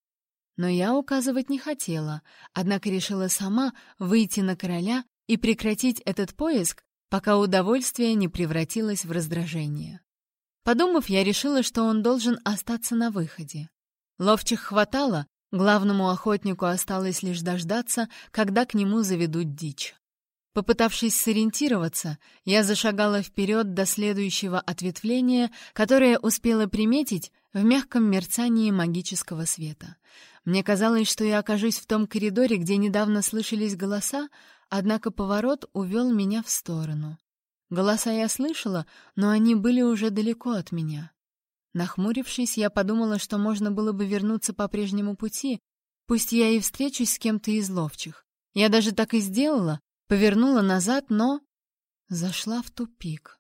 Но я указывать не хотела, однако решила сама выйти на короля и прекратить этот поиск, пока удовольствие не превратилось в раздражение. Подумав, я решила, что он должен остаться на выходе. Ловчих хватало, главному охотнику осталось лишь дождаться, когда к нему заведут дичь. Попытавшись сориентироваться, я зашагала вперед до следующего ответвления, которое успела приметить в мягком мерцании магического света. Мне казалось, что я окажусь в том коридоре, где недавно слышались голоса, однако поворот увел меня в сторону. Голоса я слышала, но они были уже далеко от меня. Нахмурившись, я подумала, что можно было бы вернуться по прежнему пути, пусть я и встречусь с кем-то из ловчих. Я даже так и сделала, повернула назад, но... Зашла в тупик.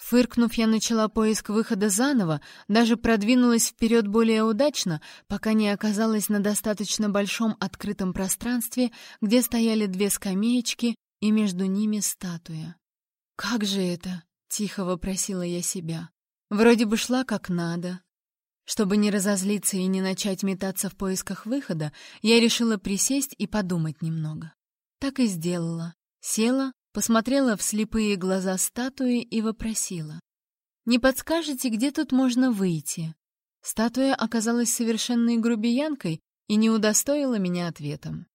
Фыркнув, я начала поиск выхода заново, даже продвинулась вперед более удачно, пока не оказалась на достаточно большом открытом пространстве, где стояли две скамеечки и между ними статуя. «Как же это?» — тихо вопросила я себя. «Вроде бы шла как надо». Чтобы не разозлиться и не начать метаться в поисках выхода, я решила присесть и подумать немного. Так и сделала. Села, посмотрела в слепые глаза статуи и вопросила. «Не подскажете, где тут можно выйти?» Статуя оказалась совершенной грубиянкой и не удостоила меня ответом.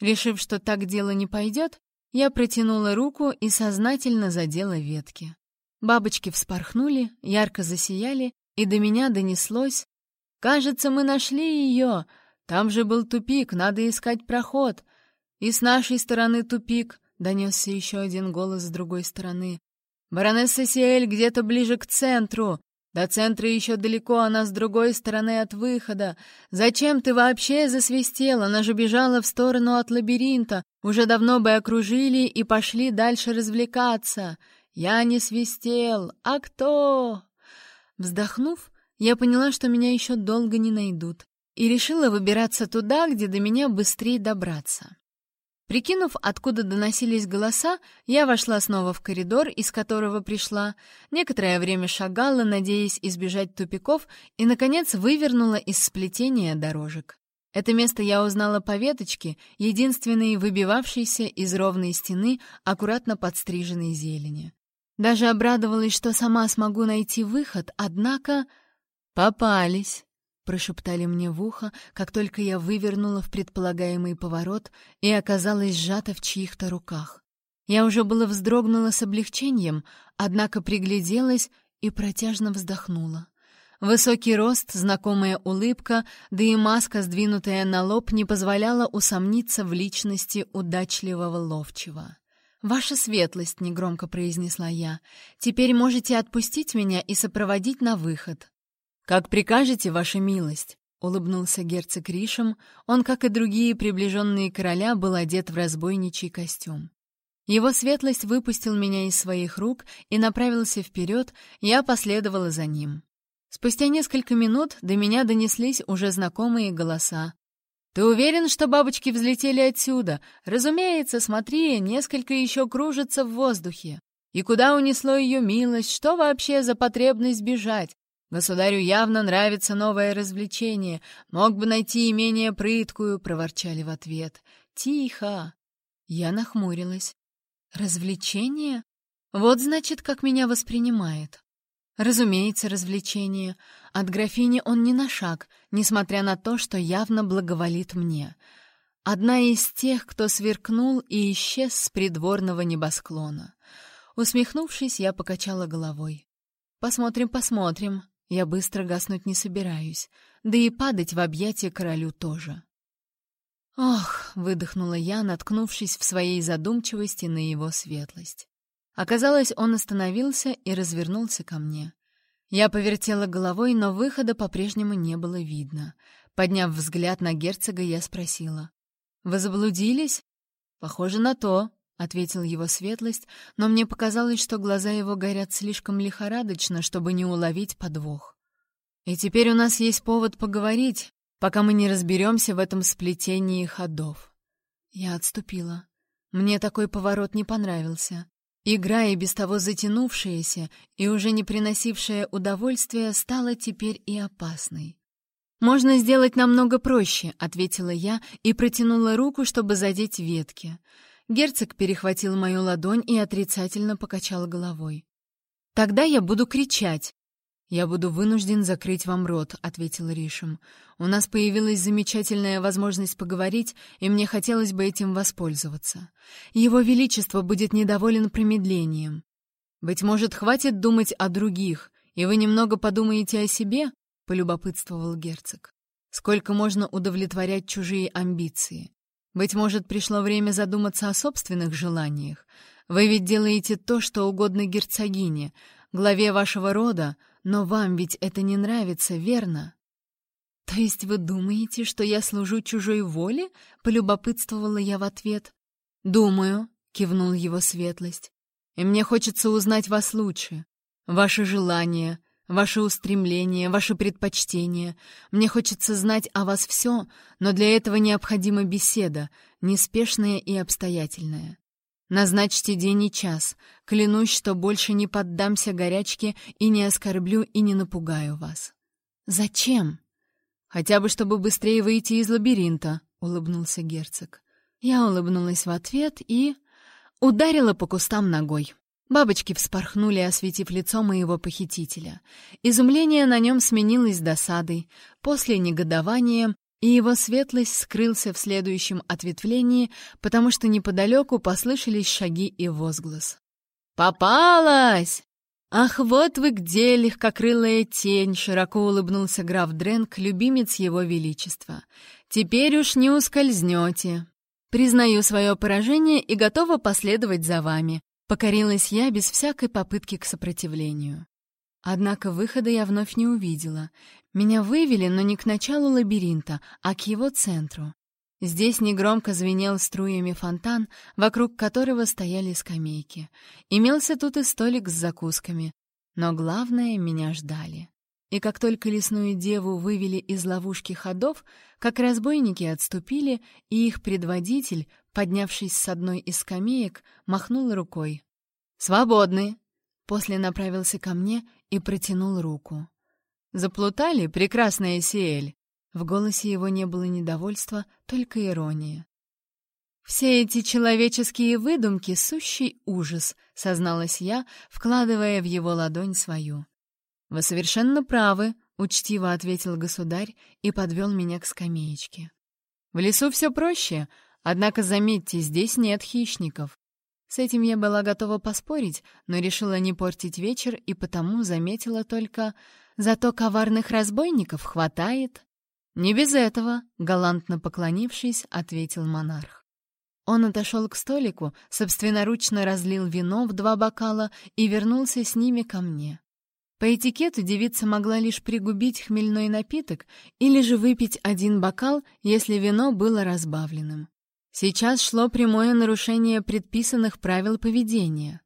Решив, что так дело не пойдет, я протянула руку и сознательно задела ветки. Бабочки вспорхнули, ярко засияли, и до меня донеслось «Кажется, мы нашли ее! Там же был тупик, надо искать проход!» «И с нашей стороны тупик!» — донесся еще один голос с другой стороны. «Баронесса Сиэль где-то ближе к центру! До центра еще далеко, она с другой стороны от выхода. Зачем ты вообще засвистел? Она же бежала в сторону от лабиринта. Уже давно бы окружили и пошли дальше развлекаться. Я не свистел. А кто? Вздохнув, я поняла, что меня еще долго не найдут, и решила выбираться туда, где до меня быстрее добраться. Прикинув, откуда доносились голоса, я вошла снова в коридор, из которого пришла, некоторое время шагала, надеясь избежать тупиков, и, наконец, вывернула из сплетения дорожек. Это место я узнала по веточке, единственной выбивавшейся из ровной стены аккуратно подстриженной зелени. Даже обрадовалась, что сама смогу найти выход, однако... Попались. — прошептали мне в ухо, как только я вывернула в предполагаемый поворот и оказалась сжата в чьих-то руках. Я уже было вздрогнула с облегчением, однако пригляделась и протяжно вздохнула. Высокий рост, знакомая улыбка, да и маска, сдвинутая на лоб, не позволяла усомниться в личности удачливого ловчего. «Ваша светлость», — негромко произнесла я, — «теперь можете отпустить меня и сопроводить на выход». «Как прикажете, ваша милость», — улыбнулся герцог Ришем. Он, как и другие приближенные короля, был одет в разбойничий костюм. Его светлость выпустил меня из своих рук и направился вперед, я последовала за ним. Спустя несколько минут до меня донеслись уже знакомые голоса. «Ты уверен, что бабочки взлетели отсюда? Разумеется, смотри, несколько еще кружатся в воздухе. И куда унесло ее милость? Что вообще за потребность бежать? Государю явно нравится новое развлечение. Мог бы найти и менее прыткую, проворчали в ответ. Тихо. Я нахмурилась. Развлечение? Вот значит, как меня воспринимает. Разумеется, развлечение. От графини он не на шаг, несмотря на то, что явно благоволит мне. Одна из тех, кто сверкнул и исчез с придворного небосклона. Усмехнувшись, я покачала головой. «Посмотрим, посмотрим. Я быстро гаснуть не собираюсь, да и падать в объятия королю тоже. «Ох!» — выдохнула я, наткнувшись в своей задумчивости на его светлость. Оказалось, он остановился и развернулся ко мне. Я повертела головой, но выхода по-прежнему не было видно. Подняв взгляд на герцога, я спросила. «Вы заблудились?» «Похоже на то», — ответил его светлость, но мне показалось, что глаза его горят слишком лихорадочно, чтобы не уловить подвох. «И теперь у нас есть повод поговорить, пока мы не разберемся в этом сплетении ходов». Я отступила. Мне такой поворот не понравился. Игра, и без того затянувшаяся и уже не приносившая удовольствия, стала теперь и опасной. «Можно сделать намного проще», — ответила я и протянула руку, чтобы задеть ветки. Герцог перехватил мою ладонь и отрицательно покачал головой. «Тогда я буду кричать». «Я буду вынужден закрыть вам рот», — ответил Ришем. «У нас появилась замечательная возможность поговорить, и мне хотелось бы этим воспользоваться. Его Величество будет недоволен промедлением. Быть может, хватит думать о других, и вы немного подумаете о себе?» — полюбопытствовал герцог. «Сколько можно удовлетворять чужие амбиции? Быть может, пришло время задуматься о собственных желаниях. Вы ведь делаете то, что угодно герцогине, главе вашего рода, но вам ведь это не нравится, верно? То есть вы думаете, что я служу чужой воле? полюбопытствовала я в ответ. Думаю, кивнул его светлость. И мне хочется узнать вас лучше. Ваши желания, Ваши устремления, ваши предпочтения. Мне хочется знать о вас все, но для этого необходима беседа, неспешная и обстоятельная. Назначьте день и час. Клянусь, что больше не поддамся горячке и не оскорблю и не напугаю вас. Зачем? Хотя бы, чтобы быстрее выйти из лабиринта, улыбнулся герцог. Я улыбнулась в ответ и ударила по кустам ногой. Бабочки вспорхнули, осветив лицо моего похитителя. Изумление на нем сменилось досадой, после негодования, и его светлость скрылся в следующем ответвлении, потому что неподалеку послышались шаги и возглас. «Попалась!» «Ах, вот вы где, легкокрылая тень!» — широко улыбнулся граф Дренк, любимец его величества. «Теперь уж не ускользнете. Признаю свое поражение и готова последовать за вами. Покорилась я без всякой попытки к сопротивлению. Однако выхода я вновь не увидела. Меня вывели, но не к началу лабиринта, а к его центру. Здесь негромко звенел струями фонтан, вокруг которого стояли скамейки. Имелся тут и столик с закусками. Но главное, меня ждали. И как только лесную деву вывели из ловушки ходов, как разбойники отступили, и их предводитель, поднявшись с одной из скамеек, махнул рукой. «Свободны!» После направился ко мне и протянул руку. «Заплутали, прекрасная Сиэль?» В голосе его не было недовольства, только ирония. «Все эти человеческие выдумки — сущий ужас», — созналась я, вкладывая в его ладонь свою. «Вы совершенно правы», — учтиво ответил государь и подвел меня к скамеечке. «В лесу все проще, Однако, заметьте, здесь нет хищников. С этим я была готова поспорить, но решила не портить вечер и потому заметила только «Зато коварных разбойников хватает». «Не без этого», — галантно поклонившись, ответил монарх. Он отошел к столику, собственноручно разлил вино в два бокала и вернулся с ними ко мне. По этикету девица могла лишь пригубить хмельной напиток или же выпить один бокал, если вино было разбавленным. Сейчас шло прямое нарушение предписанных правил поведения.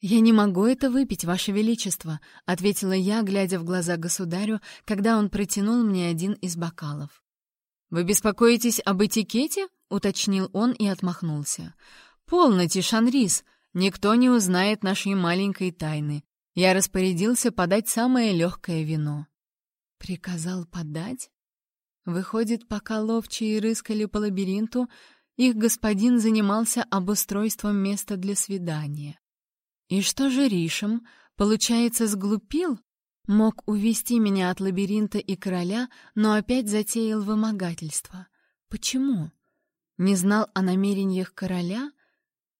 «Я не могу это выпить, Ваше Величество», — ответила я, глядя в глаза государю, когда он протянул мне один из бокалов. «Вы беспокоитесь об этикете?» — уточнил он и отмахнулся. «Полноте, Шанрис, никто не узнает нашей маленькой тайны. Я распорядился подать самое легкое вино». «Приказал подать?» Выходит, пока ловчие рыскали по лабиринту, их господин занимался обустройством места для свидания. И что же Ришем, получается, сглупил? Мог увести меня от лабиринта и короля, но опять затеял вымогательство. Почему? Не знал о намерениях короля?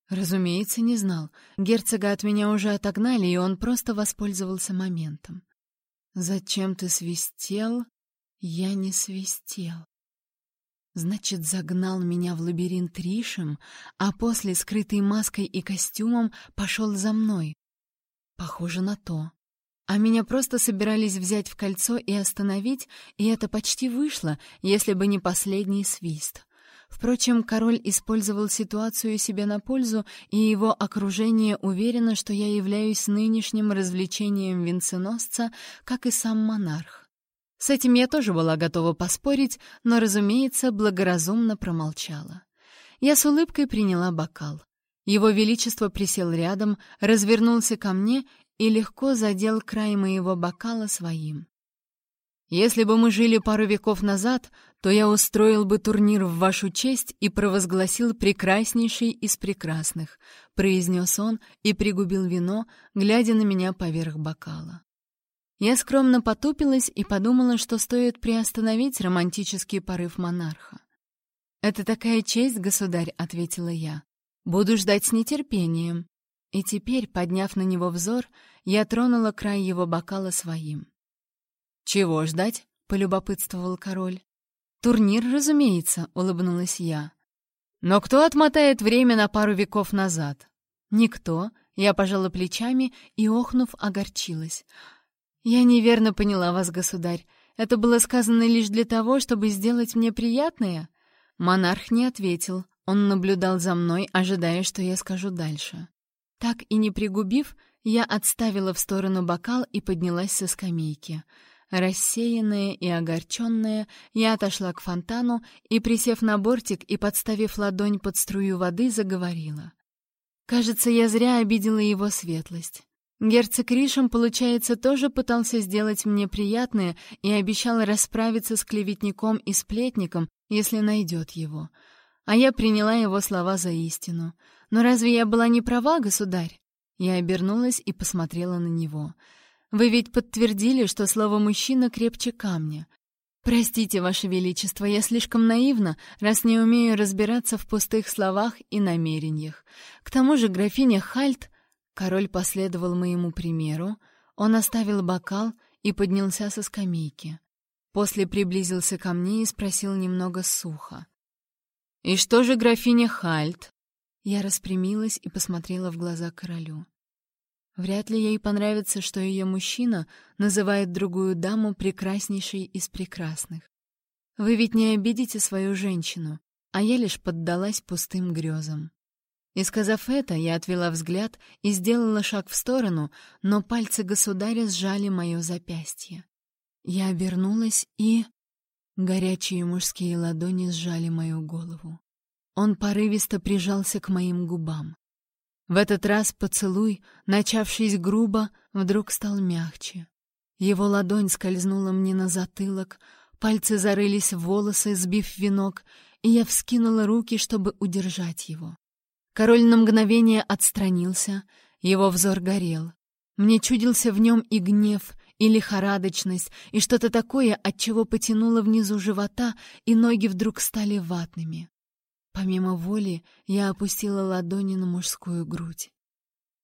Разумеется, не знал. Герцога от меня уже отогнали, и он просто воспользовался моментом. «Зачем ты свистел?» «Я не свистел». Значит, загнал меня в лабиринт Ришем, а после, скрытой маской и костюмом, пошел за мной. Похоже на то. А меня просто собирались взять в кольцо и остановить, и это почти вышло, если бы не последний свист. Впрочем, король использовал ситуацию себе на пользу, и его окружение уверено, что я являюсь нынешним развлечением венценосца, как и сам монарх. С этим я тоже была готова поспорить, но, разумеется, благоразумно промолчала. Я с улыбкой приняла бокал. Его Величество присел рядом, развернулся ко мне и легко задел край моего бокала своим. «Если бы мы жили пару веков назад, то я устроил бы турнир в вашу честь и провозгласил прекраснейший из прекрасных», — произнес он и пригубил вино, глядя на меня поверх бокала. Я скромно потупилась и подумала, что стоит приостановить романтический порыв монарха. «Это такая честь, государь», — ответила я. «Буду ждать с нетерпением». И теперь, подняв на него взор, я тронула край его бокала своим. «Чего ждать?» — полюбопытствовал король. «Турнир, разумеется», — улыбнулась я. «Но кто отмотает время на пару веков назад?» «Никто», — я пожала плечами и, охнув, огорчилась. «Я неверно поняла вас, государь. Это было сказано лишь для того, чтобы сделать мне приятное?» Монарх не ответил. Он наблюдал за мной, ожидая, что я скажу дальше. Так и не пригубив, я отставила в сторону бокал и поднялась со скамейки. Рассеянная и огорченная, я отошла к фонтану и, присев на бортик и подставив ладонь под струю воды, заговорила. Кажется, я зря обидела его светлость. Герцог Ришем, получается, тоже пытался сделать мне приятное и обещал расправиться с клеветником и сплетником, если найдет его. А я приняла его слова за истину. Но разве я была не права, государь? Я обернулась и посмотрела на него. Вы ведь подтвердили, что слово «мужчина» крепче камня. Простите, Ваше Величество, я слишком наивна, раз не умею разбираться в пустых словах и намерениях. К тому же графиня Хальт Король последовал моему примеру, он оставил бокал и поднялся со скамейки. После приблизился ко мне и спросил немного сухо. «И что же графиня Хальт?» Я распрямилась и посмотрела в глаза королю. Вряд ли ей понравится, что ее мужчина называет другую даму прекраснейшей из прекрасных. Вы ведь не обидите свою женщину, а я лишь поддалась пустым грезам. И сказав это, я отвела взгляд и сделала шаг в сторону, но пальцы государя сжали мое запястье. Я обернулась и... Горячие мужские ладони сжали мою голову. Он порывисто прижался к моим губам. В этот раз поцелуй, начавшись грубо, вдруг стал мягче. Его ладонь скользнула мне на затылок, пальцы зарылись в волосы, сбив венок, и я вскинула руки, чтобы удержать его. Король на мгновение отстранился, его взор горел. Мне чудился в нем и гнев, и лихорадочность, и что-то такое, от чего потянуло внизу живота, и ноги вдруг стали ватными. Помимо воли я опустила ладони на мужскую грудь.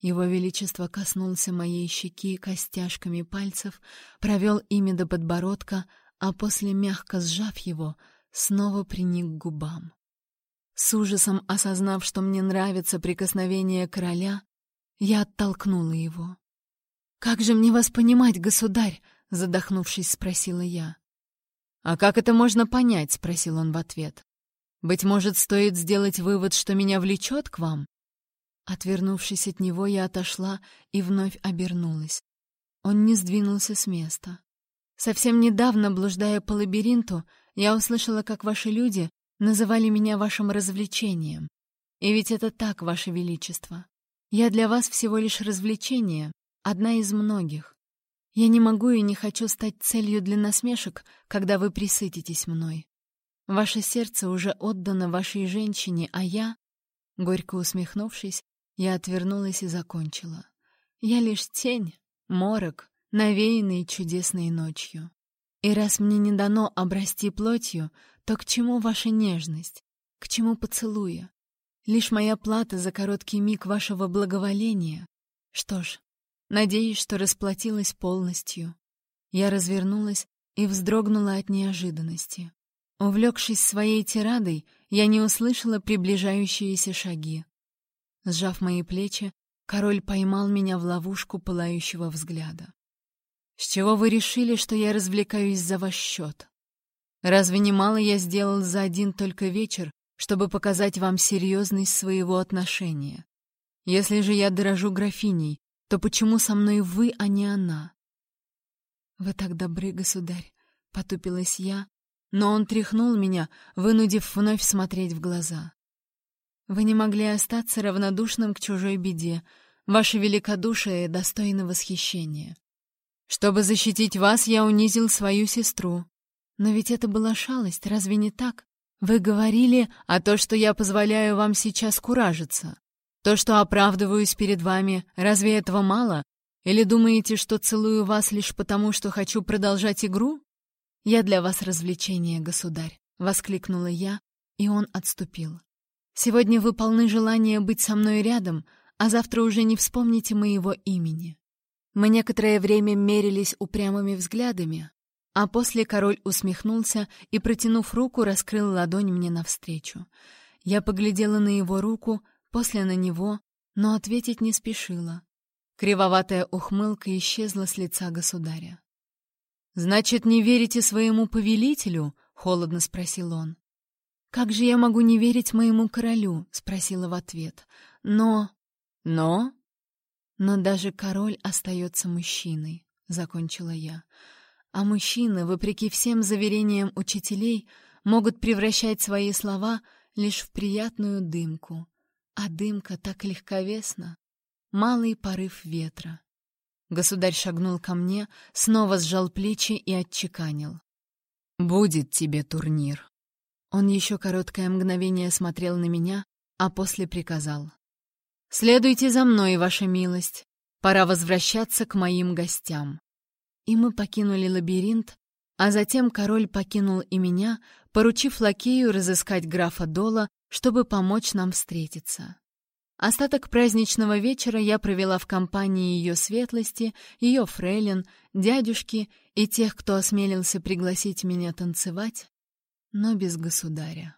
Его Величество коснулся моей щеки костяшками пальцев, провел ими до подбородка, а после, мягко сжав его, снова приник к губам. С ужасом осознав, что мне нравится прикосновение короля, я оттолкнула его. «Как же мне вас понимать, государь?» — задохнувшись, спросила я. «А как это можно понять?» — спросил он в ответ. «Быть может, стоит сделать вывод, что меня влечет к вам?» Отвернувшись от него, я отошла и вновь обернулась. Он не сдвинулся с места. Совсем недавно, блуждая по лабиринту, я услышала, как ваши люди называли меня вашим развлечением. И ведь это так, ваше величество. Я для вас всего лишь развлечение, одна из многих. Я не могу и не хочу стать целью для насмешек, когда вы присытитесь мной. Ваше сердце уже отдано вашей женщине, а я, горько усмехнувшись, я отвернулась и закончила. Я лишь тень, морок, навеянный чудесной ночью. И раз мне не дано обрасти плотью, то к чему ваша нежность? К чему поцелуя? Лишь моя плата за короткий миг вашего благоволения. Что ж, надеюсь, что расплатилась полностью. Я развернулась и вздрогнула от неожиданности. Увлекшись своей тирадой, я не услышала приближающиеся шаги. Сжав мои плечи, король поймал меня в ловушку пылающего взгляда. «С чего вы решили, что я развлекаюсь за ваш счет? Разве немало я сделал за один только вечер, чтобы показать вам серьезность своего отношения? Если же я дорожу графиней, то почему со мной вы, а не она?» «Вы так добры, государь», — потупилась я, но он тряхнул меня, вынудив вновь смотреть в глаза. «Вы не могли остаться равнодушным к чужой беде. Ваше великодушие достойно восхищения. Чтобы защитить вас, я унизил свою сестру. Но ведь это была шалость, разве не так? Вы говорили, а то, что я позволяю вам сейчас куражиться. То, что оправдываюсь перед вами, разве этого мало? Или думаете, что целую вас лишь потому, что хочу продолжать игру? «Я для вас развлечение, государь», — воскликнула я, и он отступил. «Сегодня вы полны желания быть со мной рядом, а завтра уже не вспомните моего имени». Мы некоторое время мерились упрямыми взглядами, а после король усмехнулся и, протянув руку, раскрыл ладонь мне навстречу. Я поглядела на его руку, после на него, но ответить не спешила. Кривоватая ухмылка исчезла с лица государя. «Значит, не верите своему повелителю?» — холодно спросил он. «Как же я могу не верить моему королю?» — спросила в ответ. «Но...» «Но...» «Но даже король остается мужчиной», — закончила я. «А мужчины, вопреки всем заверениям учителей, могут превращать свои слова лишь в приятную дымку. А дымка так легковесна. Малый порыв ветра. Государь шагнул ко мне, снова сжал плечи и отчеканил. «Будет тебе турнир». Он еще короткое мгновение смотрел на меня, а после приказал. «Следуйте за мной, ваша милость. Пора возвращаться к моим гостям». И мы покинули лабиринт, а затем король покинул и меня, поручив лакею разыскать графа Дола, чтобы помочь нам встретиться. Остаток праздничного вечера я провела в компании ее светлости, ее фрейлин, дядюшки и тех, кто осмелился пригласить меня танцевать, но без государя.